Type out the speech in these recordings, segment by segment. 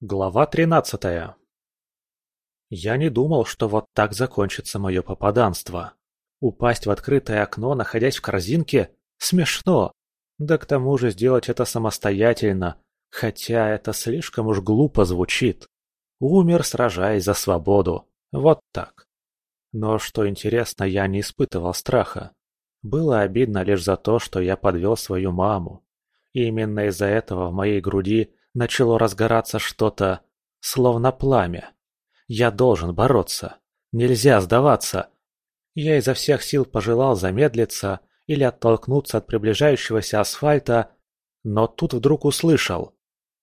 Глава тринадцатая Я не думал, что вот так закончится мое попаданство. Упасть в открытое окно, находясь в корзинке? Смешно. Да к тому же сделать это самостоятельно, хотя это слишком уж глупо звучит. Умер, сражаясь за свободу. Вот так. Но что интересно, я не испытывал страха. Было обидно лишь за то, что я подвел свою маму. И именно из-за этого в моей груди начало разгораться что-то, словно пламя. Я должен бороться. Нельзя сдаваться. Я изо всех сил пожелал замедлиться или оттолкнуться от приближающегося асфальта, но тут вдруг услышал.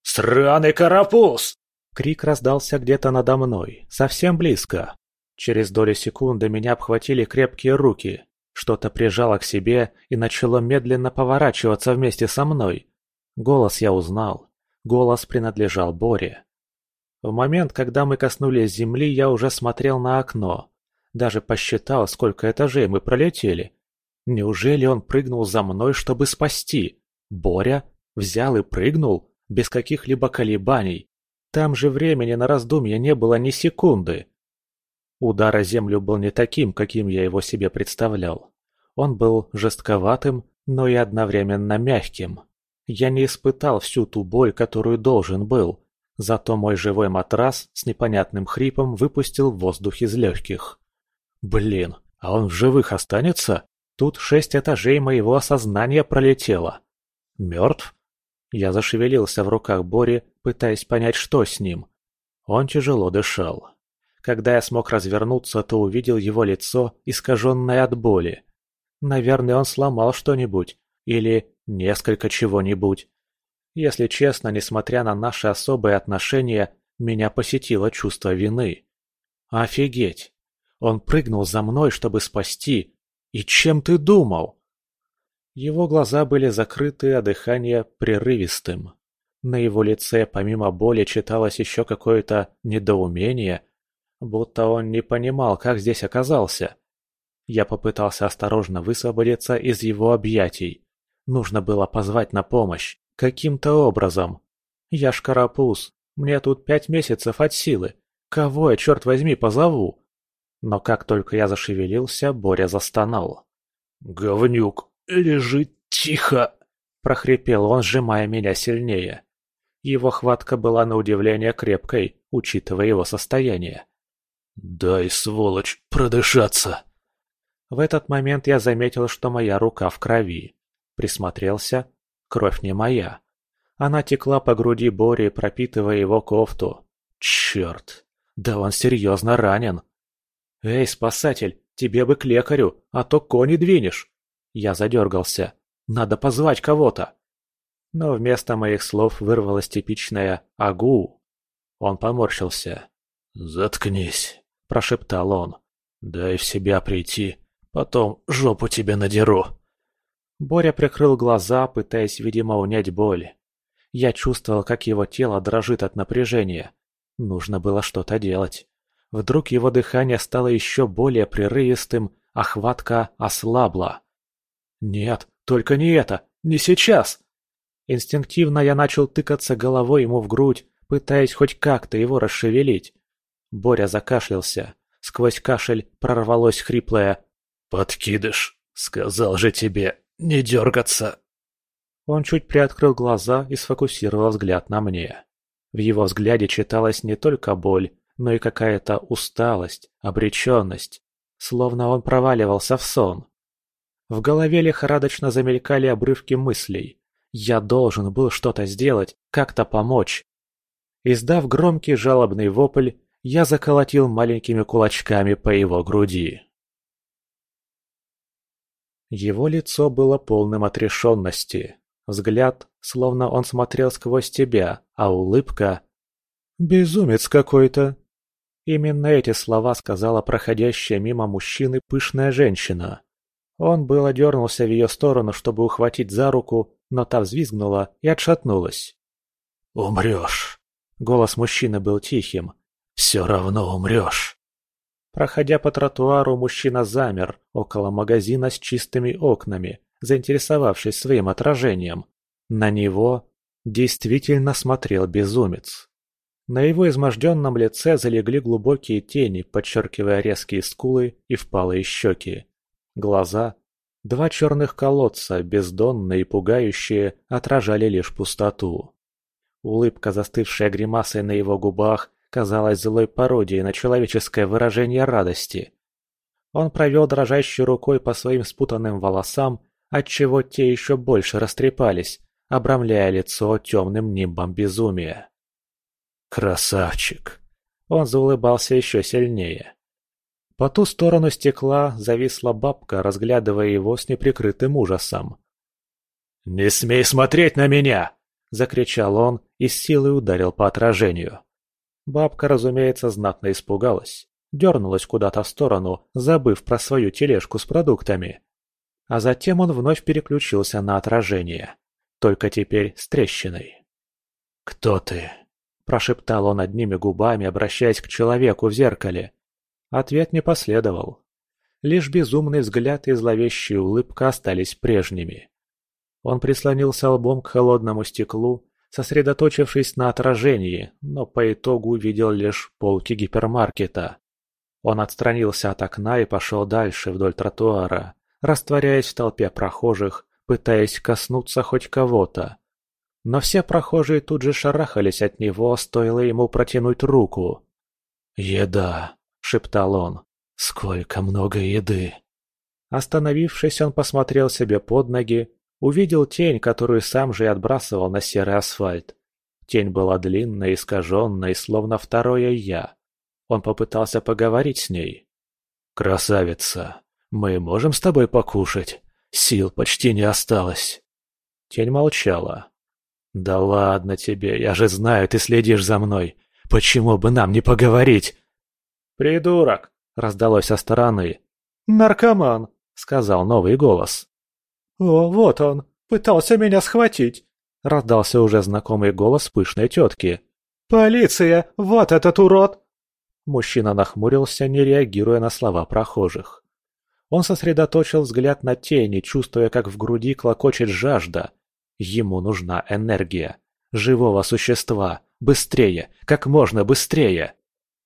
«Сраный карапуз!» Крик раздался где-то надо мной, совсем близко. Через доли секунды меня обхватили крепкие руки, что-то прижало к себе и начало медленно поворачиваться вместе со мной. Голос я узнал. Голос принадлежал Боре. В момент, когда мы коснулись земли, я уже смотрел на окно. Даже посчитал, сколько этажей мы пролетели. Неужели он прыгнул за мной, чтобы спасти? Боря? Взял и прыгнул? Без каких-либо колебаний? Там же времени на раздумья не было ни секунды. Удар о землю был не таким, каким я его себе представлял. Он был жестковатым, но и одновременно мягким. Я не испытал всю ту боль, которую должен был, зато мой живой матрас с непонятным хрипом выпустил воздух из легких. Блин, а он в живых останется? Тут шесть этажей моего осознания пролетело. Мертв? Я зашевелился в руках Бори, пытаясь понять, что с ним. Он тяжело дышал. Когда я смог развернуться, то увидел его лицо, искаженное от боли. Наверное, он сломал что-нибудь. Или несколько чего-нибудь. Если честно, несмотря на наши особые отношения, меня посетило чувство вины. Офигеть! Он прыгнул за мной, чтобы спасти. И чем ты думал? Его глаза были закрыты, а дыхание прерывистым. На его лице помимо боли читалось еще какое-то недоумение, будто он не понимал, как здесь оказался. Я попытался осторожно высвободиться из его объятий. Нужно было позвать на помощь. Каким-то образом. Я ж карапуз. Мне тут пять месяцев от силы. Кого я, черт возьми, позову? Но как только я зашевелился, Боря застонал. «Говнюк, лежи тихо!» – прохрипел он, сжимая меня сильнее. Его хватка была на удивление крепкой, учитывая его состояние. «Дай, сволочь, продышаться!» В этот момент я заметил, что моя рука в крови. Присмотрелся. Кровь не моя. Она текла по груди Бори, пропитывая его кофту. Черт! Да он серьезно ранен. «Эй, спасатель, тебе бы к лекарю, а то кони двинешь!» Я задергался. «Надо позвать кого-то!» Но вместо моих слов вырвалось типичное «агу». Он поморщился. «Заткнись», – прошептал он. «Дай в себя прийти, потом жопу тебе надеру». Боря прикрыл глаза, пытаясь, видимо, унять боль. Я чувствовал, как его тело дрожит от напряжения. Нужно было что-то делать. Вдруг его дыхание стало еще более прерывистым, а хватка ослабла. «Нет, только не это! Не сейчас!» Инстинктивно я начал тыкаться головой ему в грудь, пытаясь хоть как-то его расшевелить. Боря закашлялся. Сквозь кашель прорвалось хриплое «Подкидыш! Сказал же тебе, «Не дергаться!» Он чуть приоткрыл глаза и сфокусировал взгляд на мне. В его взгляде читалась не только боль, но и какая-то усталость, обреченность, словно он проваливался в сон. В голове лихорадочно замелькали обрывки мыслей. Я должен был что-то сделать, как-то помочь. Издав громкий жалобный вопль, я заколотил маленькими кулачками по его груди. Его лицо было полным отрешенности. Взгляд, словно он смотрел сквозь тебя, а улыбка... «Безумец какой-то!» Именно эти слова сказала проходящая мимо мужчины пышная женщина. Он было дернулся в ее сторону, чтобы ухватить за руку, но та взвизгнула и отшатнулась. «Умрешь!» Голос мужчины был тихим. «Все равно умрешь!» Проходя по тротуару, мужчина замер около магазина с чистыми окнами, заинтересовавшись своим отражением. На него действительно смотрел безумец. На его изможденном лице залегли глубокие тени, подчеркивая резкие скулы и впалые щеки. Глаза, два черных колодца, бездонные и пугающие, отражали лишь пустоту. Улыбка, застывшая гримасой на его губах, казалась злой пародией на человеческое выражение радости. Он провел дрожащей рукой по своим спутанным волосам, отчего те еще больше растрепались, обрамляя лицо темным нимбом безумия. «Красавчик!» Он заулыбался еще сильнее. По ту сторону стекла зависла бабка, разглядывая его с неприкрытым ужасом. «Не смей смотреть на меня!» – закричал он и с силой ударил по отражению. Бабка, разумеется, знатно испугалась, дернулась куда-то в сторону, забыв про свою тележку с продуктами. А затем он вновь переключился на отражение, только теперь с трещиной. «Кто ты?» – прошептал он одними губами, обращаясь к человеку в зеркале. Ответ не последовал. Лишь безумный взгляд и зловещая улыбка остались прежними. Он прислонился лбом к холодному стеклу, сосредоточившись на отражении, но по итогу увидел лишь полки гипермаркета. Он отстранился от окна и пошел дальше вдоль тротуара, растворяясь в толпе прохожих, пытаясь коснуться хоть кого-то. Но все прохожие тут же шарахались от него, стоило ему протянуть руку. «Еда!» — шептал он. «Сколько много еды!» Остановившись, он посмотрел себе под ноги, увидел тень, которую сам же и отбрасывал на серый асфальт. Тень была длинной, искаженной, словно второе «я». Он попытался поговорить с ней. «Красавица, мы можем с тобой покушать? Сил почти не осталось». Тень молчала. «Да ладно тебе, я же знаю, ты следишь за мной. Почему бы нам не поговорить?» «Придурок!» — раздалось со стороны. «Наркоман!» — сказал новый голос. «О, вот он! Пытался меня схватить!» — раздался уже знакомый голос пышной тетки. «Полиция! Вот этот урод!» Мужчина нахмурился, не реагируя на слова прохожих. Он сосредоточил взгляд на тени, чувствуя, как в груди клокочет жажда, Ему нужна энергия. Живого существа. Быстрее. Как можно быстрее.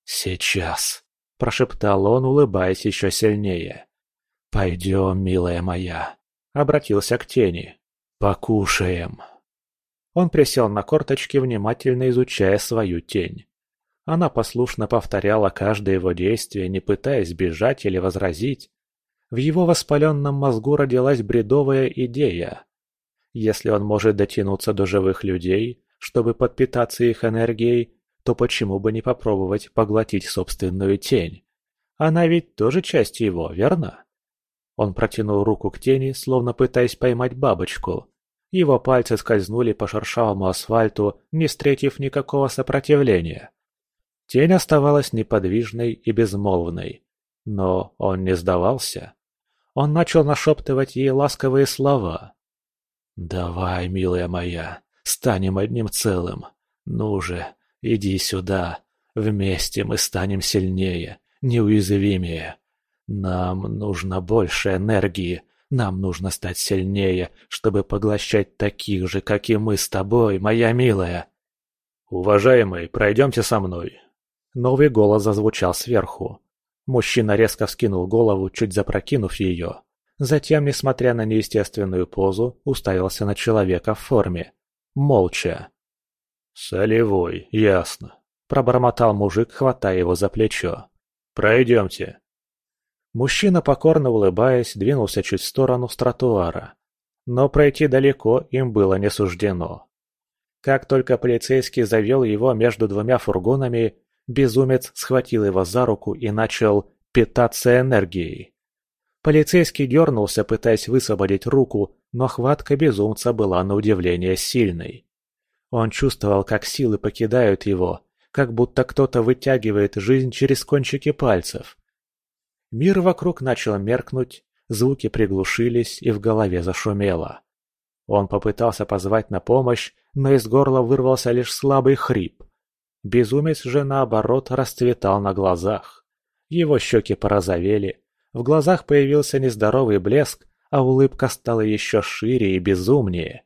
«Сейчас», – прошептал он, улыбаясь еще сильнее. «Пойдем, милая моя», – обратился к тени. «Покушаем». Он присел на корточки, внимательно изучая свою тень. Она послушно повторяла каждое его действие, не пытаясь бежать или возразить. В его воспаленном мозгу родилась бредовая идея. Если он может дотянуться до живых людей, чтобы подпитаться их энергией, то почему бы не попробовать поглотить собственную тень? Она ведь тоже часть его, верно? Он протянул руку к тени, словно пытаясь поймать бабочку. Его пальцы скользнули по шершавому асфальту, не встретив никакого сопротивления. Тень оставалась неподвижной и безмолвной. Но он не сдавался. Он начал нашептывать ей ласковые слова. «Давай, милая моя, станем одним целым. Ну же, иди сюда. Вместе мы станем сильнее, неуязвимее. Нам нужно больше энергии, нам нужно стать сильнее, чтобы поглощать таких же, как и мы с тобой, моя милая». «Уважаемый, пройдемте со мной». Новый голос зазвучал сверху. Мужчина резко вскинул голову, чуть запрокинув ее. Затем, несмотря на неестественную позу, уставился на человека в форме. Молча. «Солевой, ясно», – пробормотал мужик, хватая его за плечо. «Пройдемте». Мужчина, покорно улыбаясь, двинулся чуть в сторону с тротуара. Но пройти далеко им было не суждено. Как только полицейский завел его между двумя фургонами, безумец схватил его за руку и начал питаться энергией. Полицейский дернулся, пытаясь высвободить руку, но хватка безумца была на удивление сильной. Он чувствовал, как силы покидают его, как будто кто-то вытягивает жизнь через кончики пальцев. Мир вокруг начал меркнуть, звуки приглушились и в голове зашумело. Он попытался позвать на помощь, но из горла вырвался лишь слабый хрип. Безумец же, наоборот, расцветал на глазах. Его щеки порозовели, в глазах появился нездоровый блеск, а улыбка стала еще шире и безумнее.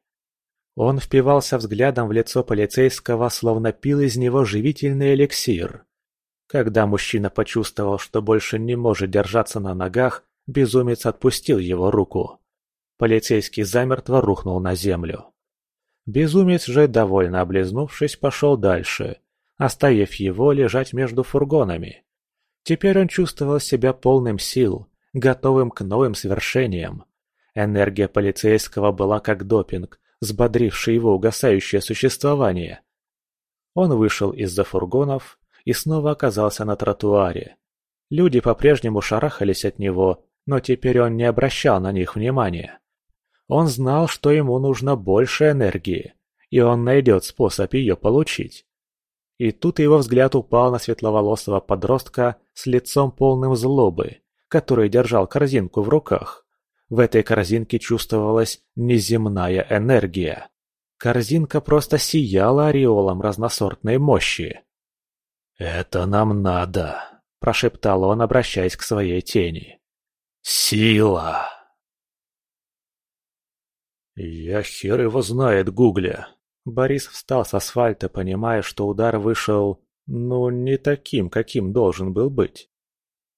Он впивался взглядом в лицо полицейского, словно пил из него живительный эликсир. Когда мужчина почувствовал, что больше не может держаться на ногах, безумец отпустил его руку. Полицейский замертво рухнул на землю. Безумец же, довольно облизнувшись, пошел дальше, оставив его лежать между фургонами. Теперь он чувствовал себя полным сил, готовым к новым свершениям. Энергия полицейского была как допинг, взбодривший его угасающее существование. Он вышел из-за фургонов и снова оказался на тротуаре. Люди по-прежнему шарахались от него, но теперь он не обращал на них внимания. Он знал, что ему нужно больше энергии, и он найдет способ ее получить. И тут его взгляд упал на светловолосого подростка с лицом полным злобы, который держал корзинку в руках. В этой корзинке чувствовалась неземная энергия. Корзинка просто сияла ореолом разносортной мощи. «Это нам надо», – прошептал он, обращаясь к своей тени. «Сила!» «Я хер его знает, Гугля!» Борис встал с асфальта, понимая, что удар вышел, ну, не таким, каким должен был быть.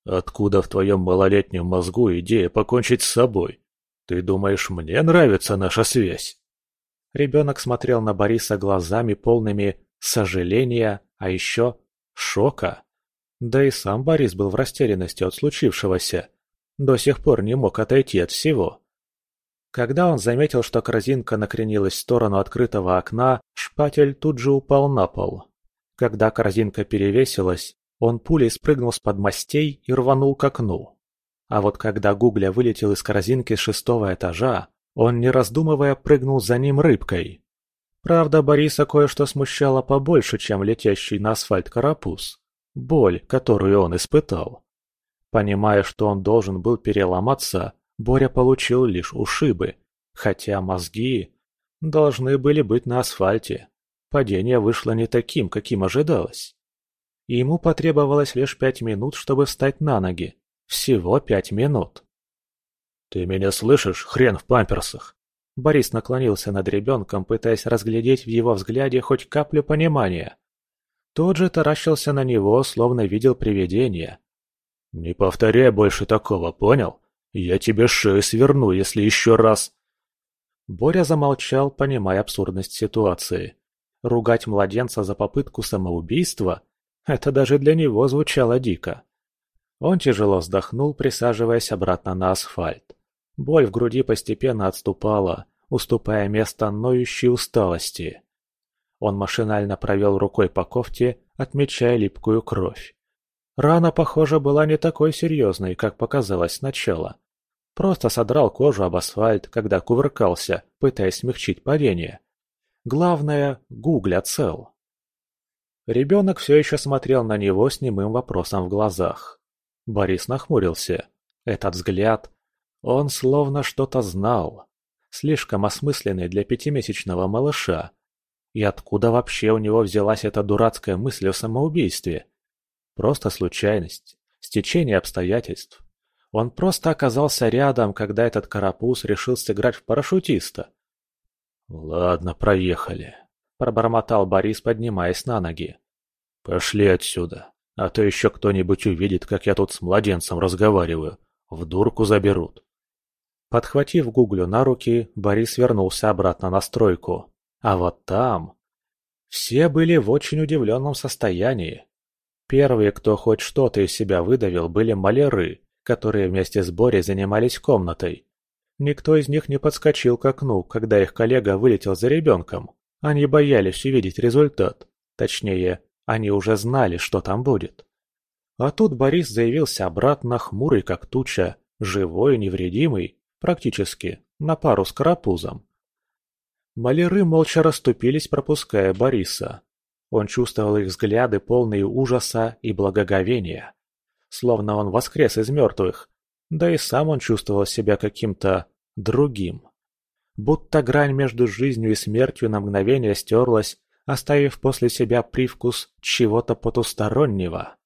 Откуда в твоем малолетнем мозгу идея покончить с собой? Ты думаешь, мне нравится наша связь?» Ребенок смотрел на Бориса глазами полными сожаления, а еще шока. Да и сам Борис был в растерянности от случившегося. До сих пор не мог отойти от всего. Когда он заметил, что корзинка накренилась в сторону открытого окна, шпатель тут же упал на пол. Когда корзинка перевесилась, он пулей спрыгнул с подмостей и рванул к окну. А вот когда Гугля вылетел из корзинки с шестого этажа, он, не раздумывая, прыгнул за ним рыбкой. Правда, Бориса кое-что смущало побольше, чем летящий на асфальт карапуз. Боль, которую он испытал. Понимая, что он должен был переломаться, Боря получил лишь ушибы, хотя мозги должны были быть на асфальте. Падение вышло не таким, каким ожидалось. Ему потребовалось лишь пять минут, чтобы встать на ноги. Всего пять минут. «Ты меня слышишь, хрен в памперсах?» Борис наклонился над ребенком, пытаясь разглядеть в его взгляде хоть каплю понимания. Тот же таращился на него, словно видел привидение. «Не повторяй больше такого, понял? Я тебе шею сверну, если еще раз...» Боря замолчал, понимая абсурдность ситуации. Ругать младенца за попытку самоубийства это даже для него звучало дико. Он тяжело вздохнул, присаживаясь обратно на асфальт. Боль в груди постепенно отступала, уступая место ноющей усталости. Он машинально провел рукой по кофте, отмечая липкую кровь. Рана, похоже, была не такой серьезной, как показалось сначала. Просто содрал кожу об асфальт, когда кувыркался, пытаясь смягчить падение. Главное, гугля цел. Ребенок все еще смотрел на него с немым вопросом в глазах. Борис нахмурился. Этот взгляд... Он словно что-то знал. Слишком осмысленный для пятимесячного малыша. И откуда вообще у него взялась эта дурацкая мысль о самоубийстве? Просто случайность, стечение обстоятельств. Он просто оказался рядом, когда этот карапуз решил сыграть в парашютиста. «Ладно, проехали», – пробормотал Борис, поднимаясь на ноги. «Пошли отсюда, а то еще кто-нибудь увидит, как я тут с младенцем разговариваю. В дурку заберут». Подхватив Гуглю на руки, Борис вернулся обратно на стройку. А вот там... Все были в очень удивленном состоянии. Первые, кто хоть что-то из себя выдавил, были маляры, которые вместе с Борей занимались комнатой. Никто из них не подскочил к окну, когда их коллега вылетел за ребенком. Они боялись увидеть результат. Точнее, они уже знали, что там будет. А тут Борис заявился обратно, хмурый как туча, живой и невредимый, практически, на пару с карапузом. Маляры молча расступились, пропуская Бориса. Он чувствовал их взгляды, полные ужаса и благоговения. Словно он воскрес из мертвых, да и сам он чувствовал себя каким-то другим. Будто грань между жизнью и смертью на мгновение стерлась, оставив после себя привкус чего-то потустороннего.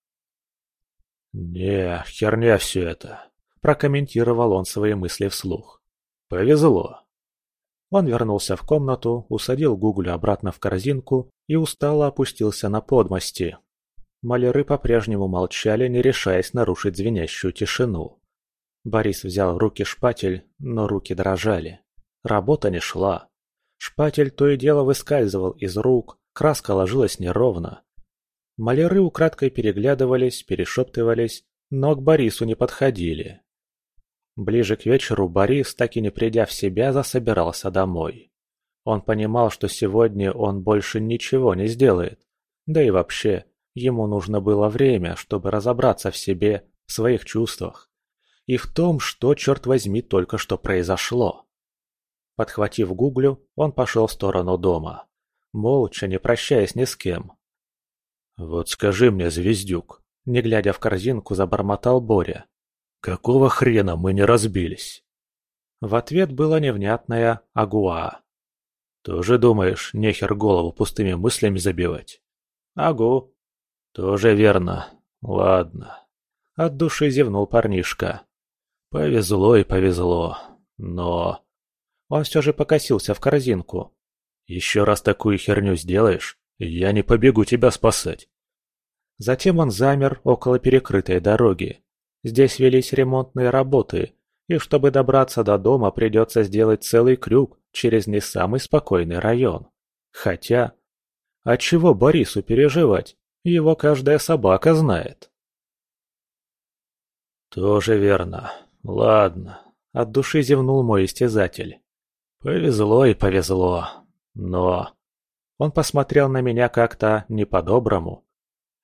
«Не, херня все это», – прокомментировал он свои мысли вслух. «Повезло». Он вернулся в комнату, усадил Гугля обратно в корзинку и устало опустился на подмости. Маляры по-прежнему молчали, не решаясь нарушить звенящую тишину. Борис взял в руки шпатель, но руки дрожали. Работа не шла. Шпатель то и дело выскальзывал из рук, краска ложилась неровно. Маляры украдкой переглядывались, перешептывались, но к Борису не подходили. Ближе к вечеру Борис, так и не придя в себя, засобирался домой. Он понимал, что сегодня он больше ничего не сделает. Да и вообще, ему нужно было время, чтобы разобраться в себе, в своих чувствах. И в том, что, черт возьми, только что произошло. Подхватив гуглю, он пошел в сторону дома. Молча, не прощаясь ни с кем. «Вот скажи мне, Звездюк», — не глядя в корзинку, забормотал Боря. «Какого хрена мы не разбились?» В ответ было невнятное «Агуа». «Тоже думаешь, нехер голову пустыми мыслями забивать?» «Агу». «Тоже верно. Ладно». От души зевнул парнишка. «Повезло и повезло. Но...» Он все же покосился в корзинку. «Еще раз такую херню сделаешь, я не побегу тебя спасать». Затем он замер около перекрытой дороги. Здесь велись ремонтные работы, и чтобы добраться до дома, придется сделать целый крюк через не самый спокойный район. Хотя... А чего Борису переживать? Его каждая собака знает. «Тоже верно. Ладно», — от души зевнул мой истязатель. «Повезло и повезло. Но...» Он посмотрел на меня как-то не по-доброму,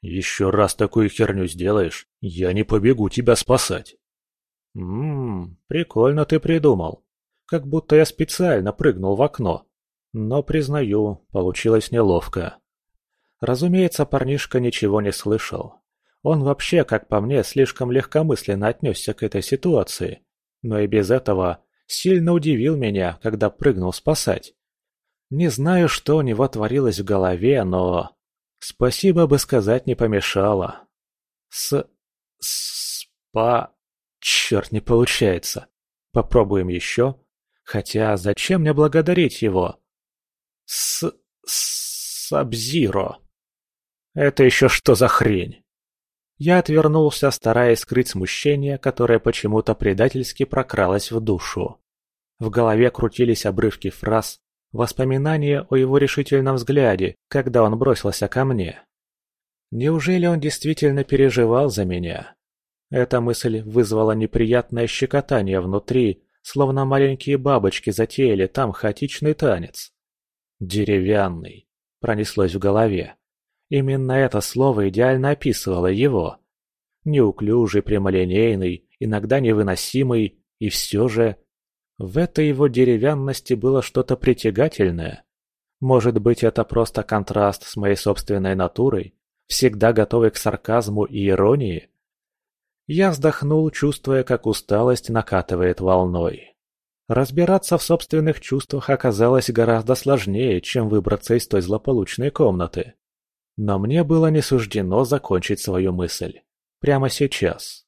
еще раз такую херню сделаешь, я не побегу тебя спасать. Ммм, прикольно ты придумал. Как будто я специально прыгнул в окно. Но, признаю, получилось неловко. Разумеется, парнишка ничего не слышал. Он вообще, как по мне, слишком легкомысленно отнесся к этой ситуации. Но и без этого сильно удивил меня, когда прыгнул спасать. Не знаю, что у него творилось в голове, но... Спасибо бы сказать не помешало. С... Спа... Черт, не получается. Попробуем еще. Хотя зачем мне благодарить его? С... Сабзиро. Это еще что за хрень? Я отвернулся, стараясь скрыть смущение, которое почему-то предательски прокралось в душу. В голове крутились обрывки фраз, Воспоминание о его решительном взгляде, когда он бросился ко мне. Неужели он действительно переживал за меня? Эта мысль вызвала неприятное щекотание внутри, словно маленькие бабочки затеяли там хаотичный танец. «Деревянный», — пронеслось в голове. Именно это слово идеально описывало его. Неуклюжий, прямолинейный, иногда невыносимый, и все же в этой его деревянности было что-то притягательное. Может быть, это просто контраст с моей собственной натурой, всегда готовый к сарказму и иронии? Я вздохнул, чувствуя, как усталость накатывает волной. Разбираться в собственных чувствах оказалось гораздо сложнее, чем выбраться из той злополучной комнаты. Но мне было не суждено закончить свою мысль. Прямо сейчас.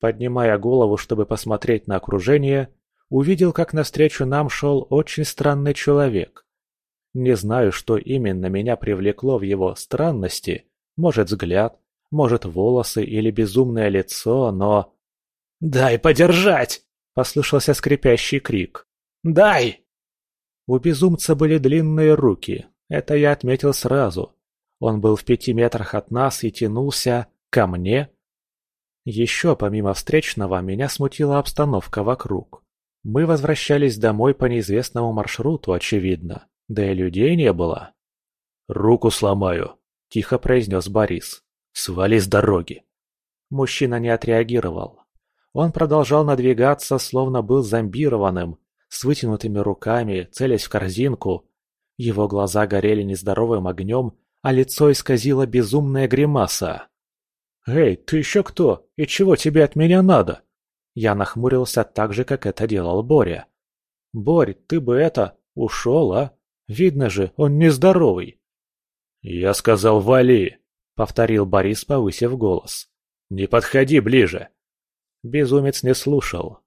Поднимая голову, чтобы посмотреть на окружение, увидел, как навстречу нам шел очень странный человек. Не знаю, что именно меня привлекло в его странности, может взгляд, может волосы или безумное лицо, но... «Дай подержать!» — послышался скрипящий крик. «Дай!» У безумца были длинные руки, это я отметил сразу. Он был в пяти метрах от нас и тянулся ко мне. Еще помимо встречного меня смутила обстановка вокруг. Мы возвращались домой по неизвестному маршруту, очевидно. Да и людей не было. «Руку сломаю», – тихо произнес Борис. «Свали с дороги». Мужчина не отреагировал. Он продолжал надвигаться, словно был зомбированным, с вытянутыми руками, целясь в корзинку. Его глаза горели нездоровым огнем, а лицо исказило безумная гримаса. «Эй, ты еще кто? И чего тебе от меня надо?» Я нахмурился так же, как это делал Боря. «Борь, ты бы это, ушел, а? Видно же, он нездоровый». «Я сказал, вали!» — повторил Борис, повысив голос. «Не подходи ближе!» Безумец не слушал.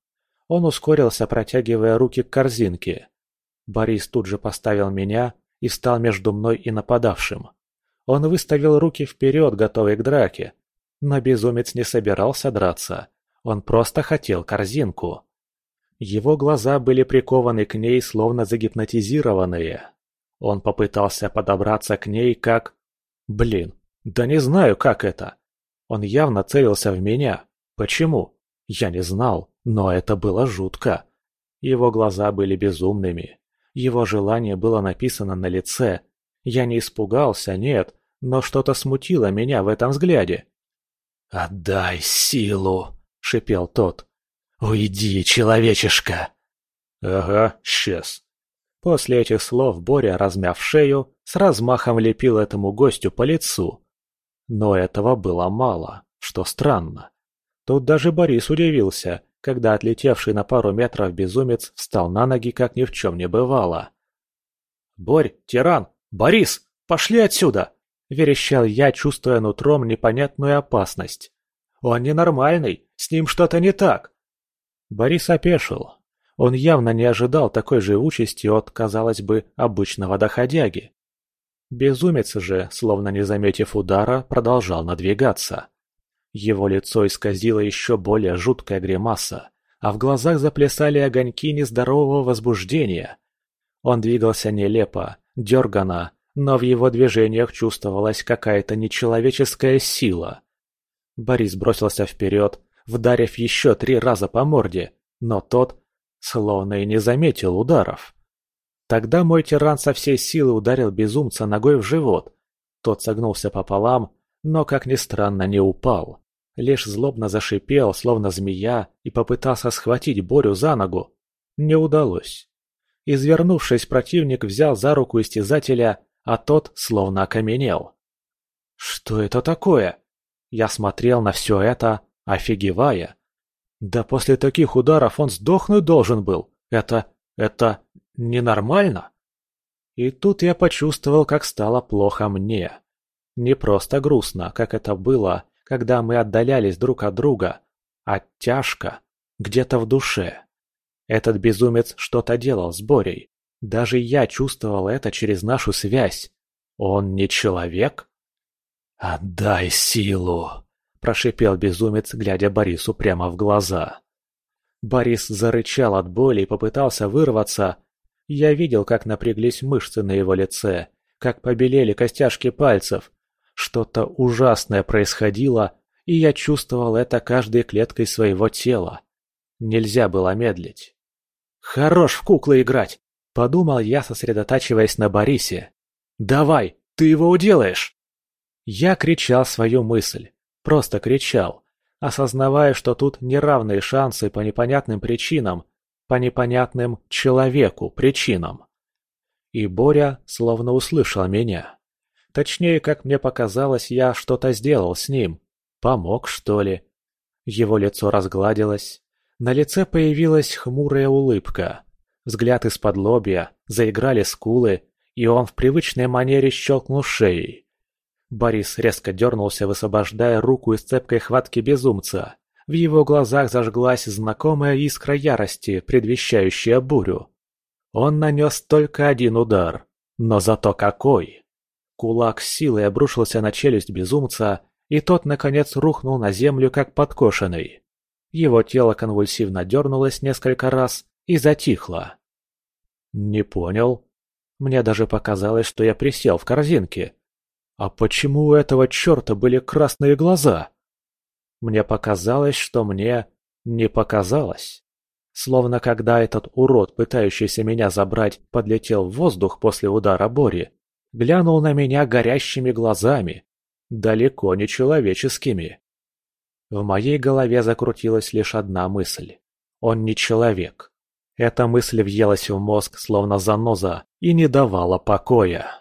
Он ускорился, протягивая руки к корзинке. Борис тут же поставил меня и встал между мной и нападавшим. Он выставил руки вперед, готовый к драке. Но безумец не собирался драться. Он просто хотел корзинку. Его глаза были прикованы к ней, словно загипнотизированные. Он попытался подобраться к ней, как... Блин, да не знаю, как это. Он явно целился в меня. Почему? Я не знал, но это было жутко. Его глаза были безумными. Его желание было написано на лице. Я не испугался, нет, но что-то смутило меня в этом взгляде. «Отдай силу!» — шипел тот. «Уйди, человечишка!» «Ага, сейчас». После этих слов Боря, размяв шею, с размахом лепил этому гостю по лицу. Но этого было мало, что странно. Тут даже Борис удивился, когда отлетевший на пару метров безумец встал на ноги, как ни в чем не бывало. «Борь, тиран! Борис! Пошли отсюда!» – верещал я, чувствуя нутром непонятную опасность. «Он ненормальный, с ним что-то не так!» Борис опешил. Он явно не ожидал такой же участи от, казалось бы, обычного доходяги. Безумец же, словно не заметив удара, продолжал надвигаться. Его лицо исказило еще более жуткая гримаса, а в глазах заплясали огоньки нездорового возбуждения. Он двигался нелепо, дергано, но в его движениях чувствовалась какая-то нечеловеческая сила. Борис бросился вперед, вдарив еще три раза по морде, но тот словно и не заметил ударов. Тогда мой тиран со всей силы ударил безумца ногой в живот. Тот согнулся пополам, но, как ни странно, не упал. Лишь злобно зашипел, словно змея, и попытался схватить Борю за ногу. Не удалось. Извернувшись, противник взял за руку истязателя, а тот словно окаменел. Что это такое? Я смотрел на все это, офигевая. Да после таких ударов он сдохнуть должен был. Это... это... ненормально. И тут я почувствовал, как стало плохо мне. Не просто грустно, как это было, когда мы отдалялись друг от друга, а тяжко, где-то в душе. Этот безумец что-то делал с Борей. Даже я чувствовал это через нашу связь. Он не человек? «Отдай силу!» – прошипел безумец, глядя Борису прямо в глаза. Борис зарычал от боли и попытался вырваться. Я видел, как напряглись мышцы на его лице, как побелели костяшки пальцев, что-то ужасное происходило, и я чувствовал это каждой клеткой своего тела. Нельзя было медлить. «Хорош в куклы играть!» – подумал я, сосредотачиваясь на Борисе. «Давай, ты его уделаешь!» Я кричал свою мысль, просто кричал, осознавая, что тут неравные шансы по непонятным причинам, по непонятным человеку причинам. И Боря словно услышал меня. Точнее, как мне показалось, я что-то сделал с ним. Помог, что ли? Его лицо разгладилось. На лице появилась хмурая улыбка. Взгляд из-под лобья, заиграли скулы, и он в привычной манере щелкнул шеей. Борис резко дернулся, высвобождая руку из цепкой хватки безумца. В его глазах зажглась знакомая искра ярости, предвещающая бурю. Он нанес только один удар, но зато какой! Кулак силой обрушился на челюсть безумца, и тот, наконец, рухнул на землю, как подкошенный. Его тело конвульсивно дернулось несколько раз и затихло. «Не понял. Мне даже показалось, что я присел в корзинке. А почему у этого черта были красные глаза?» Мне показалось, что мне не показалось. Словно когда этот урод, пытающийся меня забрать, подлетел в воздух после удара Бори, глянул на меня горящими глазами, далеко не человеческими. В моей голове закрутилась лишь одна мысль. Он не человек. Эта мысль въелась в мозг, словно заноза, и не давала покоя.